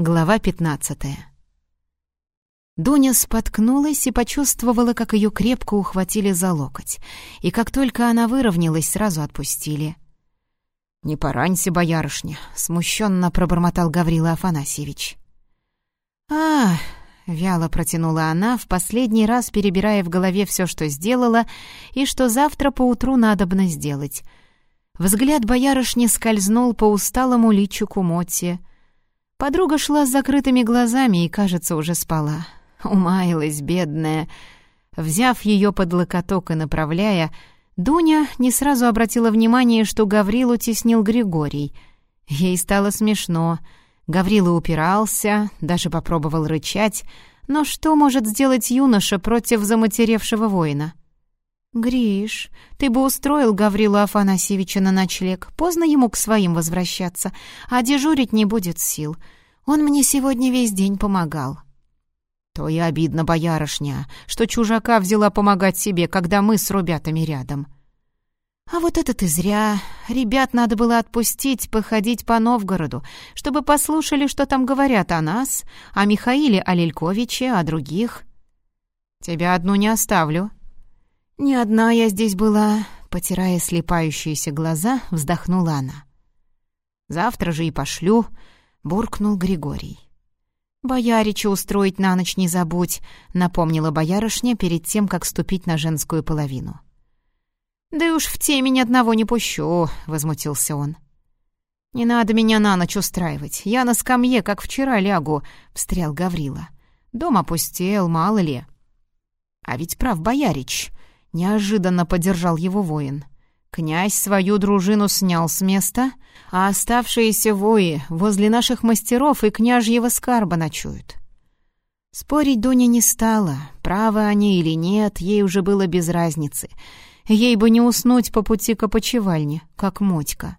Глава пятнадцатая. Дуня споткнулась и почувствовала, как ее крепко ухватили за локоть, и как только она выровнялась, сразу отпустили. «Не поранься, боярышня», — смущенно пробормотал Гаврила Афанасьевич. «А, вяло протянула она, в последний раз перебирая в голове все, что сделала, и что завтра поутру надобно сделать. Взгляд боярышни скользнул по усталому личику Мотти — Подруга шла с закрытыми глазами и, кажется, уже спала. Умаялась, бедная. Взяв ее под локоток и направляя, Дуня не сразу обратила внимание, что Гаврилу теснил Григорий. Ей стало смешно. Гаврила упирался, даже попробовал рычать, но что может сделать юноша против заматеревшего воина? «Гриш, ты бы устроил Гаврила Афанасьевича на ночлег. Поздно ему к своим возвращаться, а дежурить не будет сил. Он мне сегодня весь день помогал». «То и обидно, боярышня, что чужака взяла помогать себе, когда мы с ребятами рядом». «А вот это ты зря. Ребят надо было отпустить, походить по Новгороду, чтобы послушали, что там говорят о нас, о Михаиле Алельковиче, о других». «Тебя одну не оставлю», «Не одна я здесь была», — потирая слепающиеся глаза, вздохнула она. «Завтра же и пошлю», — буркнул Григорий. «Боярича устроить на ночь не забудь», — напомнила боярышня перед тем, как ступить на женскую половину. «Да уж в темень одного не пущу», — возмутился он. «Не надо меня на ночь устраивать. Я на скамье, как вчера лягу», — встрял Гаврила. «Дом опустел, мало ли». «А ведь прав боярич», Неожиданно поддержал его воин. Князь свою дружину снял с места, а оставшиеся вои возле наших мастеров и княжьего скарба ночуют. Спорить Дуня не стала, правы они или нет, ей уже было без разницы. Ей бы не уснуть по пути к опочивальне, как Мотька.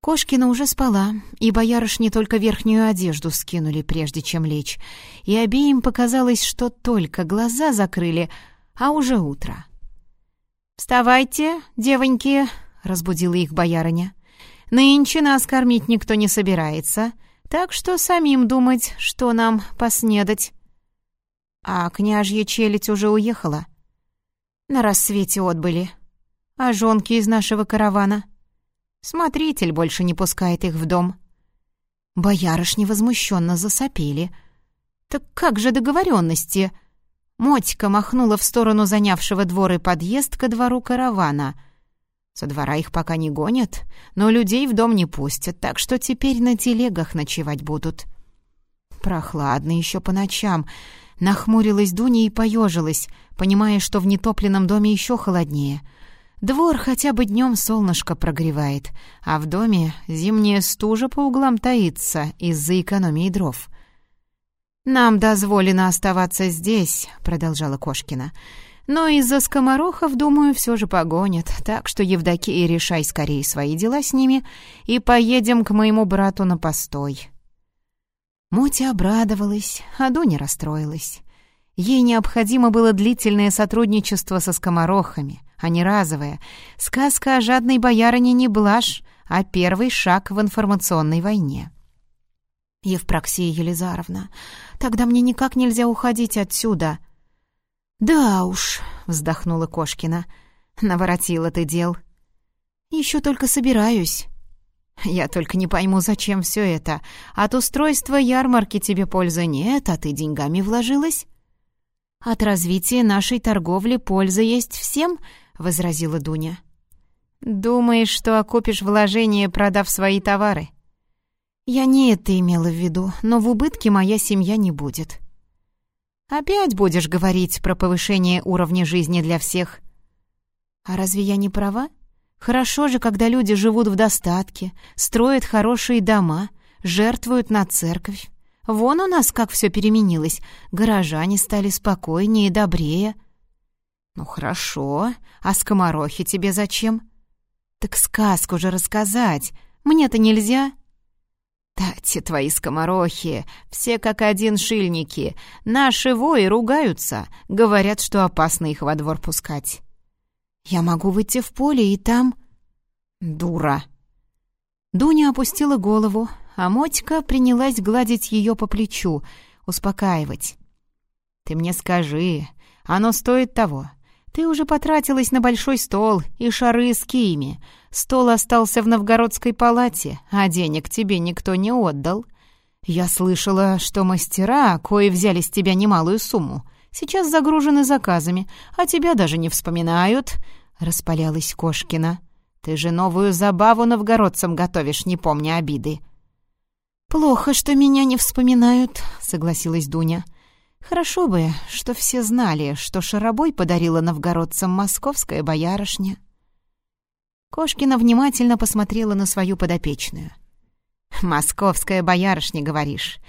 Кошкина уже спала, и боярышни только верхнюю одежду скинули, прежде чем лечь, и обеим показалось, что только глаза закрыли — а уже утро. «Вставайте, девоньки!» — разбудила их боярыня. «Нынче нас кормить никто не собирается, так что самим думать, что нам поснедать». А княжья челядь уже уехала. На рассвете отбыли. А жонки из нашего каравана? Смотритель больше не пускает их в дом. Боярышни возмущенно засопели. «Так как же договоренности?» Мотька махнула в сторону занявшего двор и подъезд ко двору каравана. Со двора их пока не гонят, но людей в дом не пустят, так что теперь на телегах ночевать будут. Прохладно еще по ночам. Нахмурилась Дуня и поежилась, понимая, что в нетопленном доме еще холоднее. Двор хотя бы днем солнышко прогревает, а в доме зимняя стужа по углам таится из-за экономии дров. «Нам дозволено оставаться здесь», — продолжала Кошкина. «Но из-за скоморохов, думаю, все же погонят, так что, Евдокия, решай скорее свои дела с ними и поедем к моему брату на постой». Мотя обрадовалась, а Дуня расстроилась. Ей необходимо было длительное сотрудничество со скоморохами, а не разовое. Сказка о жадной боярине не блажь, а первый шаг в информационной войне. «Евпроксия Елизаровна, тогда мне никак нельзя уходить отсюда». «Да уж», — вздохнула Кошкина, — «наворотила ты дел». «Еще только собираюсь». «Я только не пойму, зачем все это. От устройства ярмарки тебе пользы нет, а ты деньгами вложилась?» «От развития нашей торговли польза есть всем», — возразила Дуня. «Думаешь, что окупишь вложение, продав свои товары?» «Я не это имела в виду, но в убытке моя семья не будет». «Опять будешь говорить про повышение уровня жизни для всех?» «А разве я не права? Хорошо же, когда люди живут в достатке, строят хорошие дома, жертвуют на церковь. Вон у нас как все переменилось, горожане стали спокойнее и добрее». «Ну хорошо, а скоморохи тебе зачем?» «Так сказку же рассказать, мне-то нельзя». «Тати твои скоморохи, все как один шильники. Наши вои ругаются, говорят, что опасно их во двор пускать». «Я могу выйти в поле и там...» «Дура!» Дуня опустила голову, а Мотька принялась гладить ее по плечу, успокаивать. «Ты мне скажи, оно стоит того. Ты уже потратилась на большой стол и шары с киями. Стол остался в новгородской палате, а денег тебе никто не отдал. Я слышала, что мастера, кои взяли с тебя немалую сумму, сейчас загружены заказами, а тебя даже не вспоминают», — распалялась Кошкина. «Ты же новую забаву новгородцам готовишь, не помня обиды». «Плохо, что меня не вспоминают», — согласилась Дуня. «Хорошо бы, что все знали, что Шаробой подарила новгородцам московская боярышня». Кошкина внимательно посмотрела на свою подопечную. «Московская боярышня, говоришь.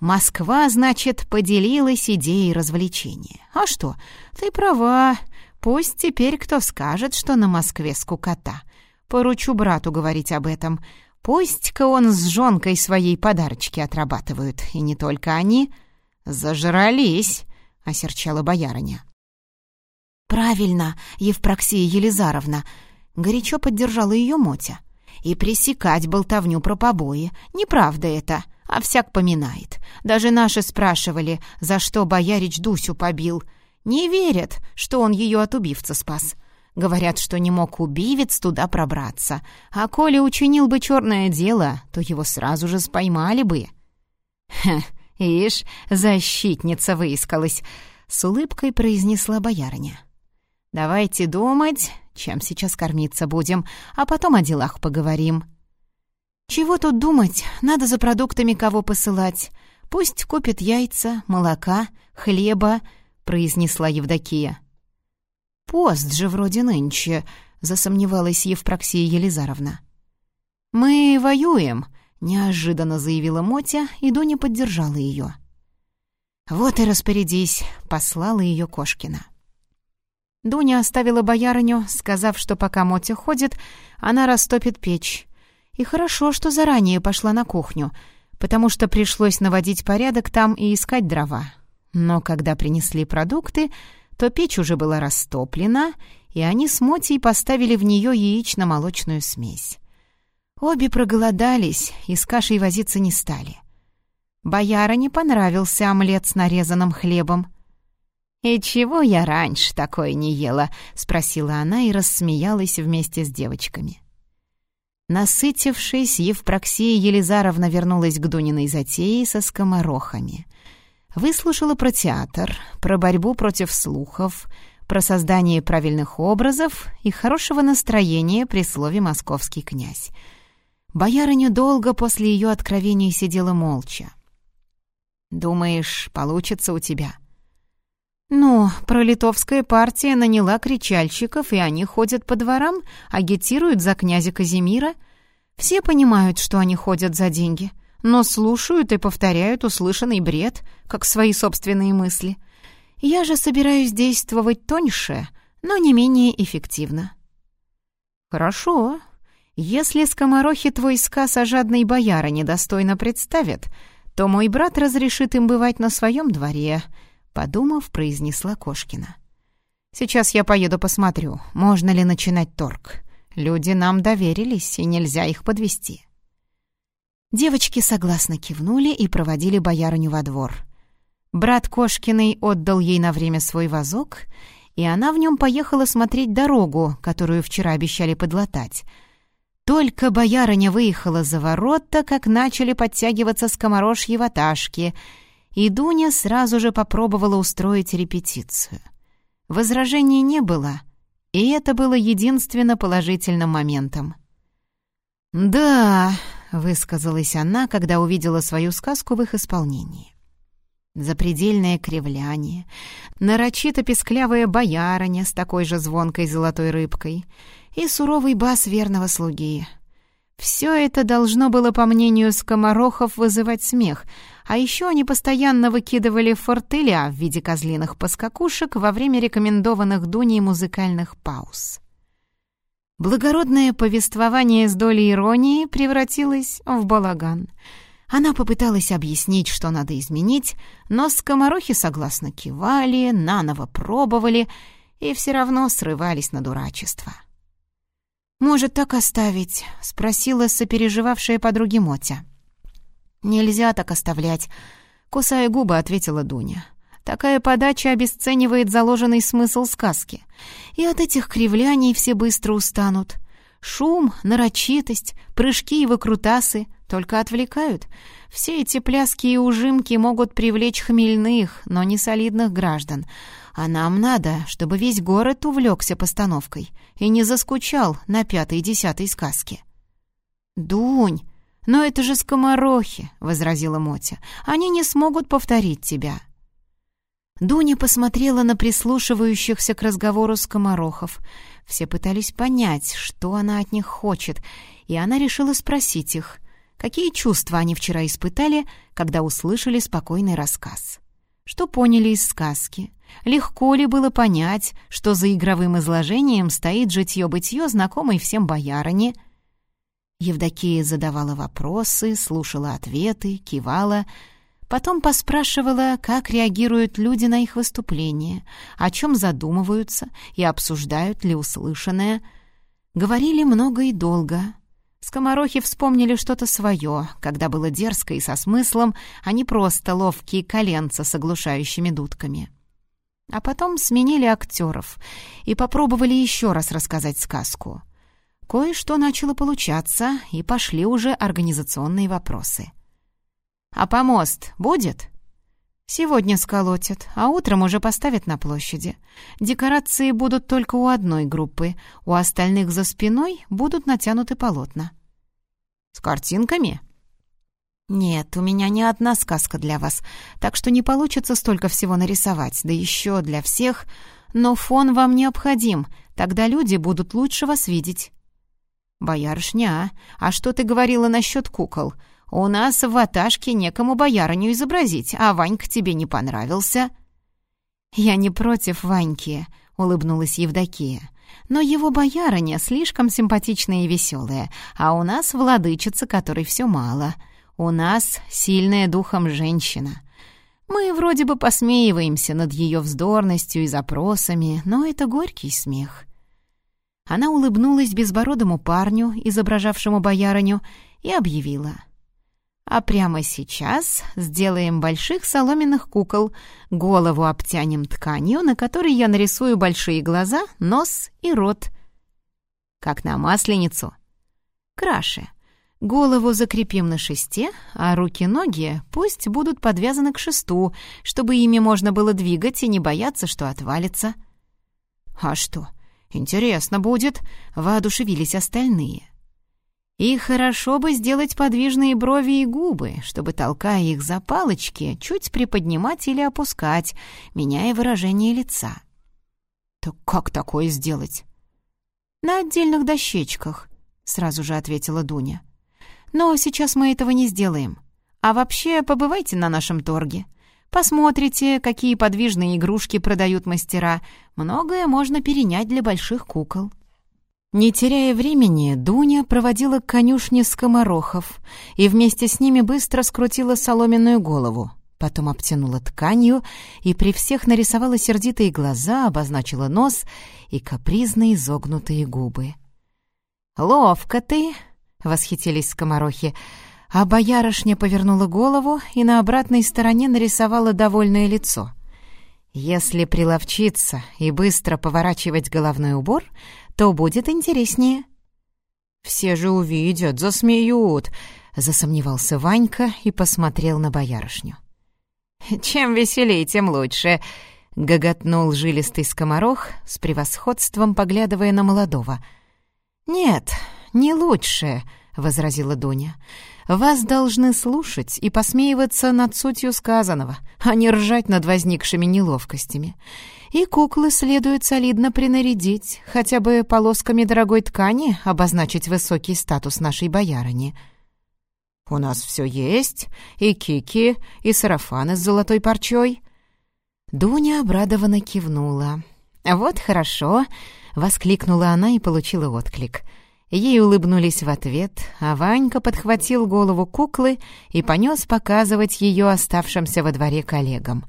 Москва, значит, поделилась идеей развлечения. А что, ты права. Пусть теперь кто скажет, что на Москве скукота. Поручу брату говорить об этом. Пусть-ка он с жонкой своей подарочки отрабатывают, и не только они. Зажрались, — осерчала боярыня. «Правильно, Евпроксия Елизаровна!» — горячо поддержала ее Мотя. «И пресекать болтовню про побои. Неправда это, а всяк поминает. Даже наши спрашивали, за что боярич Дусю побил. Не верят, что он ее от убивца спас. Говорят, что не мог убивец туда пробраться. А коли учинил бы черное дело, то его сразу же споймали бы. «Хе, ишь, защитница выискалась», — с улыбкой произнесла боярыня. «Давайте думать, чем сейчас кормиться будем, а потом о делах поговорим». «Чего тут думать? Надо за продуктами кого посылать. Пусть купит яйца, молока, хлеба», — произнесла Евдокия. «Пост же вроде нынче», — засомневалась Евпроксия Елизаровна. «Мы воюем», — неожиданно заявила Мотя, и Дуня поддержала ее. «Вот и распорядись», — послала ее Кошкина. Дуня оставила боярыню, сказав, что пока Мотя ходит, она растопит печь. И хорошо, что заранее пошла на кухню, потому что пришлось наводить порядок там и искать дрова. Но когда принесли продукты, то печь уже была растоплена, и они с Мотей поставили в нее яично-молочную смесь. Обе проголодались и с кашей возиться не стали. Бояра не понравился омлет с нарезанным хлебом. «И чего я раньше такое не ела?» — спросила она и рассмеялась вместе с девочками. Насытившись, Евпроксия Елизаровна вернулась к Дуниной затее со скоморохами — Выслушала про театр, про борьбу против слухов, про создание правильных образов и хорошего настроения при слове «московский князь». Боярыня долго после ее откровений сидела молча. «Думаешь, получится у тебя?» «Ну, пролитовская партия наняла кричальщиков, и они ходят по дворам, агитируют за князя Казимира. Все понимают, что они ходят за деньги но слушают и повторяют услышанный бред, как свои собственные мысли. Я же собираюсь действовать тоньше, но не менее эффективно. Хорошо. Если скоморохи твой сказ о жадной бояре недостойно представят, то мой брат разрешит им бывать на своем дворе, подумав, произнесла Кошкина. Сейчас я поеду посмотрю, можно ли начинать торг. Люди нам доверились, и нельзя их подвести. Девочки согласно кивнули и проводили боярыню во двор. Брат Кошкиной отдал ей на время свой вазок, и она в нем поехала смотреть дорогу, которую вчера обещали подлатать. Только боярыня выехала за ворота, как начали подтягиваться скоморожьи ваташки, и Дуня сразу же попробовала устроить репетицию. Возражений не было, и это было единственно положительным моментом. «Да», — высказалась она, когда увидела свою сказку в их исполнении. Запредельное кривляние, нарочито песклявая боярыня с такой же звонкой золотой рыбкой и суровый бас верного слуги. Все это должно было, по мнению скоморохов, вызывать смех, а еще они постоянно выкидывали фортеля в виде козлиных поскакушек во время рекомендованных Дуней музыкальных пауз. Благородное повествование с долей иронии превратилось в балаган. Она попыталась объяснить, что надо изменить, но скоморохи согласно кивали, наново пробовали и все равно срывались на дурачество. «Может, так оставить?» — спросила сопереживавшая подруги Мотя. «Нельзя так оставлять», — кусая губы, ответила Дуня. «Такая подача обесценивает заложенный смысл сказки. И от этих кривляний все быстро устанут. Шум, нарочитость, прыжки и выкрутасы только отвлекают. Все эти пляски и ужимки могут привлечь хмельных, но не солидных граждан. А нам надо, чтобы весь город увлекся постановкой и не заскучал на пятой-десятой сказке». «Дунь, но это же скоморохи», — возразила Мотя. «Они не смогут повторить тебя». Дуня посмотрела на прислушивающихся к разговору скоморохов. Все пытались понять, что она от них хочет, и она решила спросить их, какие чувства они вчера испытали, когда услышали спокойный рассказ. Что поняли из сказки? Легко ли было понять, что за игровым изложением стоит житье-бытье знакомой всем боярине — Евдокия задавала вопросы, слушала ответы, кивала, потом поспрашивала, как реагируют люди на их выступления, о чем задумываются и обсуждают ли услышанное. Говорили много и долго. Скоморохи вспомнили что-то свое, когда было дерзко и со смыслом, а не просто ловкие коленца с оглушающими дудками. А потом сменили актеров и попробовали еще раз рассказать сказку — Кое-что начало получаться, и пошли уже организационные вопросы. «А помост будет?» «Сегодня сколотят, а утром уже поставят на площади. Декорации будут только у одной группы, у остальных за спиной будут натянуты полотна». «С картинками?» «Нет, у меня не одна сказка для вас, так что не получится столько всего нарисовать, да еще для всех, но фон вам необходим, тогда люди будут лучше вас видеть». «Боярышня, а что ты говорила насчет кукол? У нас в ваташке некому боярыню изобразить, а Ванька тебе не понравился». «Я не против Ваньки», — улыбнулась Евдокия. «Но его боярыня слишком симпатичная и веселая, а у нас владычица, которой все мало. У нас сильная духом женщина». Мы вроде бы посмеиваемся над ее вздорностью и запросами, но это горький смех. Она улыбнулась безбородому парню, изображавшему боярыню, и объявила. «А прямо сейчас сделаем больших соломенных кукол, голову обтянем тканью, на которой я нарисую большие глаза, нос и рот. Как на масленицу. Краше. Голову закрепим на шесте, а руки-ноги пусть будут подвязаны к шесту, чтобы ими можно было двигать и не бояться, что отвалится». «А что?» «Интересно будет», — воодушевились остальные. И хорошо бы сделать подвижные брови и губы, чтобы, толкая их за палочки, чуть приподнимать или опускать, меняя выражение лица. «Так как такое сделать?» «На отдельных дощечках», — сразу же ответила Дуня. «Но сейчас мы этого не сделаем. А вообще, побывайте на нашем торге. Посмотрите, какие подвижные игрушки продают мастера. Многое можно перенять для больших кукол». Не теряя времени, Дуня проводила к конюшне скоморохов и вместе с ними быстро скрутила соломенную голову. Потом обтянула тканью и при всех нарисовала сердитые глаза, обозначила нос и капризно изогнутые губы. «Ловко ты!» — восхитились скоморохи — а боярышня повернула голову и на обратной стороне нарисовала довольное лицо. Если приловчиться и быстро поворачивать головной убор, то будет интереснее. «Все же увидят, засмеют», — засомневался Ванька и посмотрел на боярышню. «Чем веселее, тем лучше», — гоготнул жилистый скоморох с превосходством, поглядывая на молодого. «Нет, не лучше», — возразила Дуня. Вас должны слушать и посмеиваться над сутью сказанного, а не ржать над возникшими неловкостями. И куклы следует солидно принарядить, хотя бы полосками дорогой ткани обозначить высокий статус нашей боярыни. «У нас все есть, и кики, и сарафаны с золотой парчой». Дуня обрадованно кивнула. «Вот хорошо!» — воскликнула она и получила отклик — Ей улыбнулись в ответ, а Ванька подхватил голову куклы и понес показывать ее оставшимся во дворе коллегам.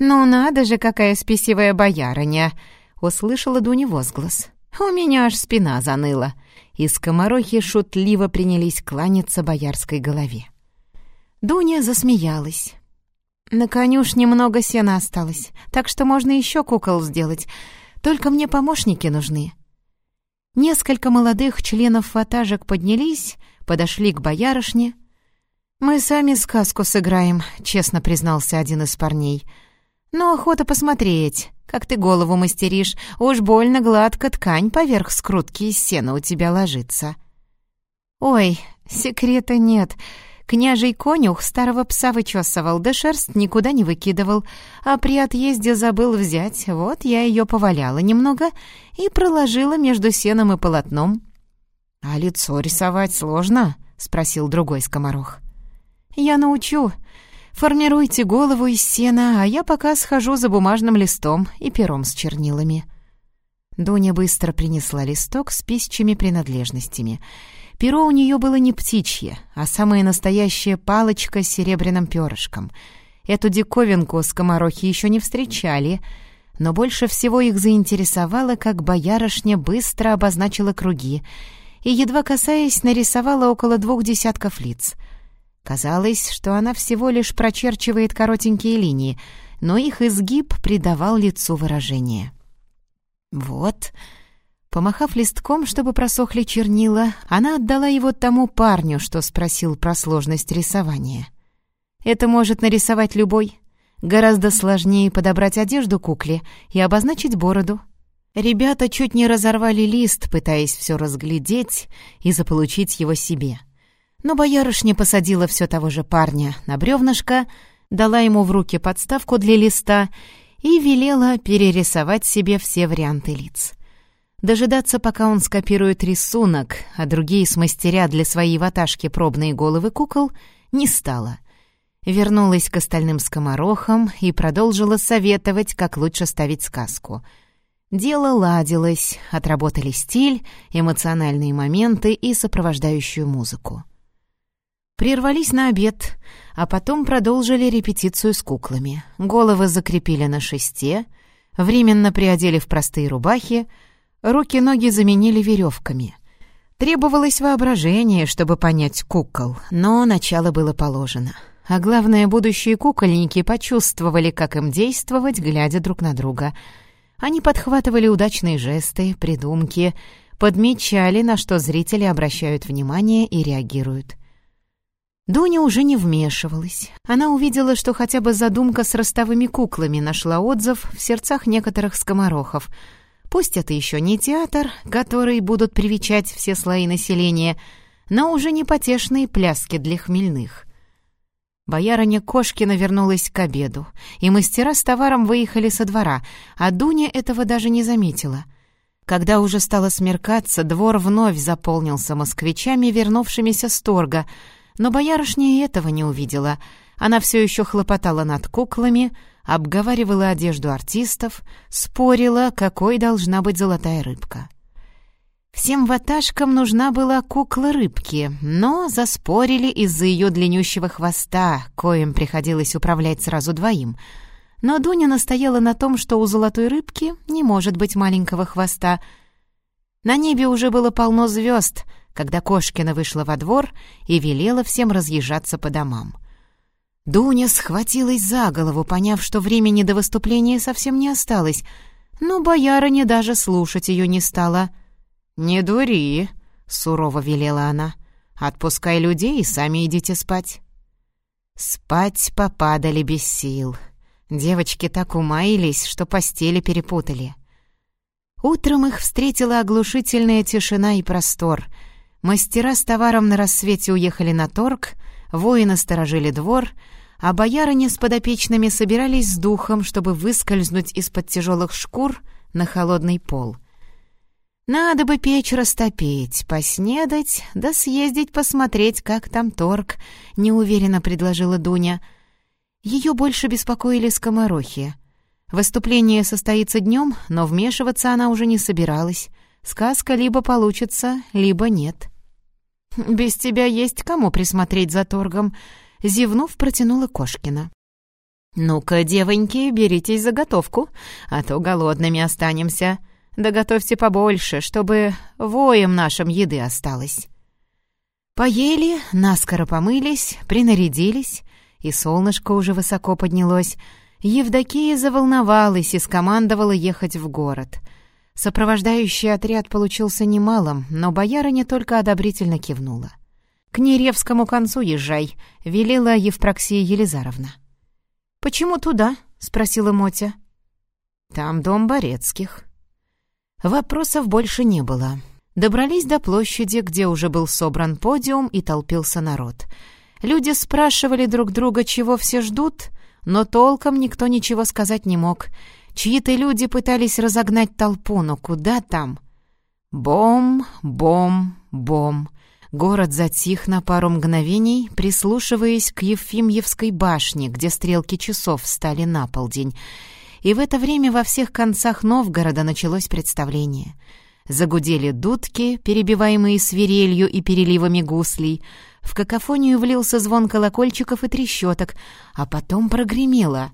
«Ну надо же, какая спесивая боярыня!» — услышала Дуня возглас. «У меня аж спина заныла!» И скоморохи шутливо принялись кланяться боярской голове. Дуня засмеялась. «На конюшне много сена осталось, так что можно еще кукол сделать. Только мне помощники нужны». Несколько молодых членов ватажек поднялись, подошли к боярышне. «Мы сами сказку сыграем», — честно признался один из парней. «Но охота посмотреть, как ты голову мастеришь. Уж больно гладко ткань поверх скрутки из сена у тебя ложится». «Ой, секрета нет», Княжий конюх старого пса вычесывал, да шерсть никуда не выкидывал, а при отъезде забыл взять. Вот я ее поваляла немного и проложила между сеном и полотном. «А лицо рисовать сложно?» — спросил другой скоморох. «Я научу. Формируйте голову из сена, а я пока схожу за бумажным листом и пером с чернилами». Дуня быстро принесла листок с писчими принадлежностями — Перо у нее было не птичье, а самая настоящая палочка с серебряным перышком. Эту диковинку скоморохи еще не встречали, но больше всего их заинтересовало, как боярышня быстро обозначила круги и, едва касаясь, нарисовала около двух десятков лиц. Казалось, что она всего лишь прочерчивает коротенькие линии, но их изгиб придавал лицу выражение. «Вот», Помахав листком, чтобы просохли чернила, она отдала его тому парню, что спросил про сложность рисования. «Это может нарисовать любой. Гораздо сложнее подобрать одежду кукле и обозначить бороду». Ребята чуть не разорвали лист, пытаясь все разглядеть и заполучить его себе. Но боярышня посадила все того же парня на бревнышко, дала ему в руки подставку для листа и велела перерисовать себе все варианты лиц. Дожидаться, пока он скопирует рисунок, а другие смастерят для своей ваташки пробные головы кукол, не стала. Вернулась к остальным скоморохам и продолжила советовать, как лучше ставить сказку. Дело ладилось, отработали стиль, эмоциональные моменты и сопровождающую музыку. Прервались на обед, а потом продолжили репетицию с куклами. Головы закрепили на шесте, временно приодели в простые рубахи, Руки-ноги заменили веревками. Требовалось воображение, чтобы понять кукол, но начало было положено. А главное, будущие кукольники почувствовали, как им действовать, глядя друг на друга. Они подхватывали удачные жесты, придумки, подмечали, на что зрители обращают внимание и реагируют. Дуня уже не вмешивалась. Она увидела, что хотя бы задумка с ростовыми куклами нашла отзыв в сердцах некоторых скоморохов — Пусть это еще не театр, который будут привечать все слои населения, но уже не потешные пляски для хмельных. Боярыня Кошкина вернулась к обеду, и мастера с товаром выехали со двора, а Дуня этого даже не заметила. Когда уже стало смеркаться, двор вновь заполнился москвичами, вернувшимися с торга, но боярышня и этого не увидела. Она все еще хлопотала над куклами — обговаривала одежду артистов, спорила, какой должна быть золотая рыбка. Всем ваташкам нужна была кукла рыбки, но заспорили из-за ее длиннющего хвоста, коим приходилось управлять сразу двоим. Но Дуня настояла на том, что у золотой рыбки не может быть маленького хвоста. На небе уже было полно звезд, когда Кошкина вышла во двор и велела всем разъезжаться по домам. Дуня схватилась за голову, поняв, что времени до выступления совсем не осталось, но боярыня даже слушать ее не стала. «Не дури», — сурово велела она. «Отпускай людей и сами идите спать». Спать попадали без сил. Девочки так умаились, что постели перепутали. Утром их встретила оглушительная тишина и простор. Мастера с товаром на рассвете уехали на торг, воины сторожили двор — а боярыни с подопечными собирались с духом, чтобы выскользнуть из-под тяжелых шкур на холодный пол. «Надо бы печь растопить, поснедать, да съездить посмотреть, как там торг», — неуверенно предложила Дуня. Ее больше беспокоили скоморохи. Выступление состоится днем, но вмешиваться она уже не собиралась. Сказка либо получится, либо нет. «Без тебя есть кому присмотреть за торгом», зевнув, протянула Кошкина. «Ну-ка, девоньки, беритесь за готовку, а то голодными останемся. Да готовьте побольше, чтобы воем нашим еды осталось». Поели, наскоро помылись, принарядились, и солнышко уже высоко поднялось. Евдокия заволновалась и скомандовала ехать в город. Сопровождающий отряд получился немалым, но боярыня только одобрительно кивнула. «К Неревскому концу езжай», — велела Евпроксия Елизаровна. «Почему туда?» — спросила Мотя. «Там дом Борецких». Вопросов больше не было. Добрались до площади, где уже был собран подиум и толпился народ. Люди спрашивали друг друга, чего все ждут, но толком никто ничего сказать не мог. Чьи-то люди пытались разогнать толпу, но куда там? Бом, бом, бом. Город затих на пару мгновений, прислушиваясь к Ефимьевской башне, где стрелки часов встали на полдень. И в это время во всех концах Новгорода началось представление — Загудели дудки, перебиваемые свирелью и переливами гуслей. В какофонию влился звон колокольчиков и трещоток, а потом прогремело.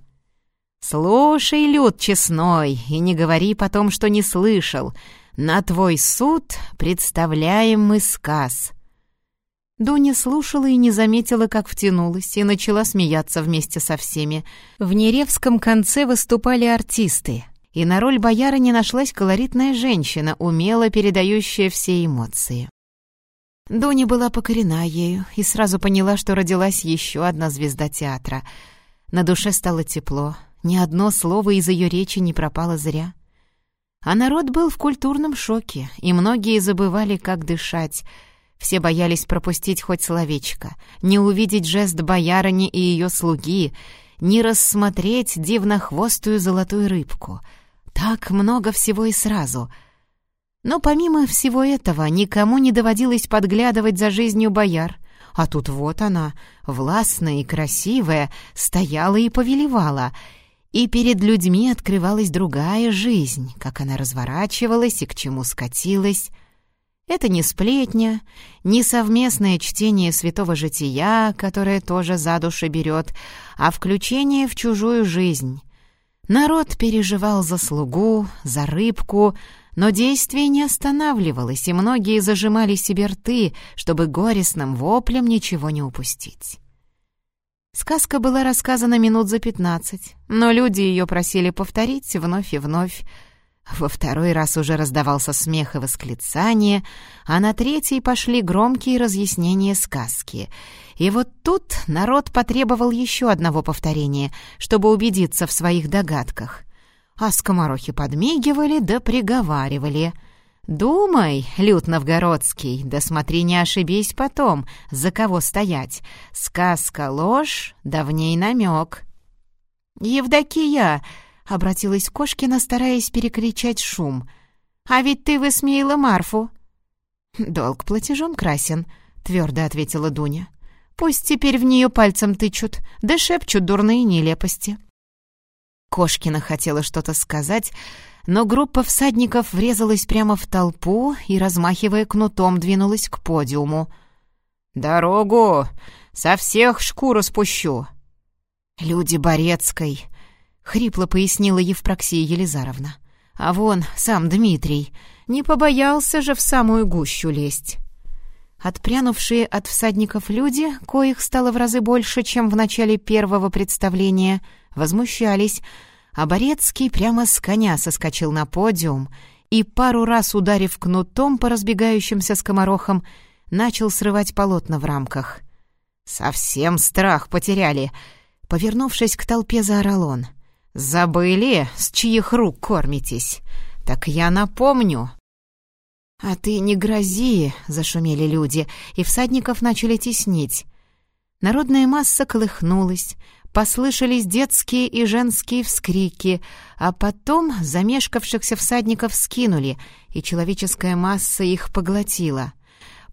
«Слушай, люд честной, и не говори потом, что не слышал. На твой суд представляем мы сказ». Дуня слушала и не заметила, как втянулась, и начала смеяться вместе со всеми. В Неревском конце выступали артисты и на роль боярыни нашлась колоритная женщина, умело передающая все эмоции. Дуня была покорена ею и сразу поняла, что родилась еще одна звезда театра. На душе стало тепло, ни одно слово из ее речи не пропало зря. А народ был в культурном шоке, и многие забывали, как дышать. Все боялись пропустить хоть словечко, не увидеть жест боярыни и ее слуги, не рассмотреть дивнохвостую золотую рыбку — так много всего и сразу. Но помимо всего этого, никому не доводилось подглядывать за жизнью бояр. А тут вот она, властная и красивая, стояла и повелевала. И перед людьми открывалась другая жизнь, как она разворачивалась и к чему скатилась. Это не сплетня, не совместное чтение святого жития, которое тоже за душу берет, а включение в чужую жизнь, Народ переживал за слугу, за рыбку, но действие не останавливалось, и многие зажимали себе рты, чтобы горестным воплем ничего не упустить. Сказка была рассказана минут за пятнадцать, но люди ее просили повторить вновь и вновь, во второй раз уже раздавался смех и восклицание, а на третий пошли громкие разъяснения сказки. И вот тут народ потребовал еще одного повторения, чтобы убедиться в своих догадках. А скоморохи подмигивали да приговаривали. «Думай, Люд Новгородский, да смотри, не ошибись потом, за кого стоять. Сказка ложь, да в ней намек». «Евдокия!» — обратилась Кошкина, стараясь перекричать шум. «А ведь ты высмеяла Марфу!» «Долг платежом красен», — твердо ответила Дуня. «Пусть теперь в нее пальцем тычут, да шепчут дурные нелепости». Кошкина хотела что-то сказать, но группа всадников врезалась прямо в толпу и, размахивая кнутом, двинулась к подиуму. «Дорогу! Со всех шкуру спущу!» «Люди Борецкой!» Хрипло пояснила Евпроксия Елизаровна. А вон сам Дмитрий не побоялся же в самую гущу лезть. Отпрянувшие от всадников люди, коих стало в разы больше, чем в начале первого представления, возмущались, а Борецкий прямо с коня соскочил на подиум и, пару раз ударив кнутом по разбегающимся скоморохам, начал срывать полотна в рамках. «Совсем страх потеряли!» Повернувшись к толпе, заорал он — «Забыли, с чьих рук кормитесь? Так я напомню». «А ты не грози!» — зашумели люди, и всадников начали теснить. Народная масса колыхнулась, послышались детские и женские вскрики, а потом замешкавшихся всадников скинули, и человеческая масса их поглотила.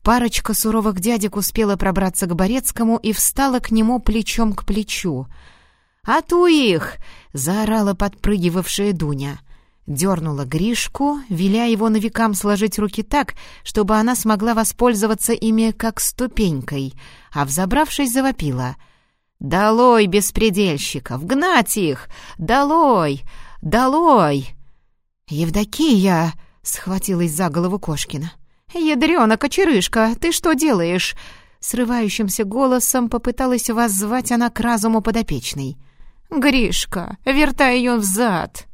Парочка суровых дядек успела пробраться к Борецкому и встала к нему плечом к плечу — «А ту их!» — заорала подпрыгивавшая Дуня. Дернула Гришку, веля его на векам сложить руки так, чтобы она смогла воспользоваться ими как ступенькой, а, взобравшись, завопила. «Долой, беспредельщиков! Гнать их! Долой! Долой!» «Евдокия!» — схватилась за голову Кошкина. «Ядрёна кочерышка, ты что делаешь?» Срывающимся голосом попыталась воззвать она к разуму подопечной. «Гришка, вертай её взад!»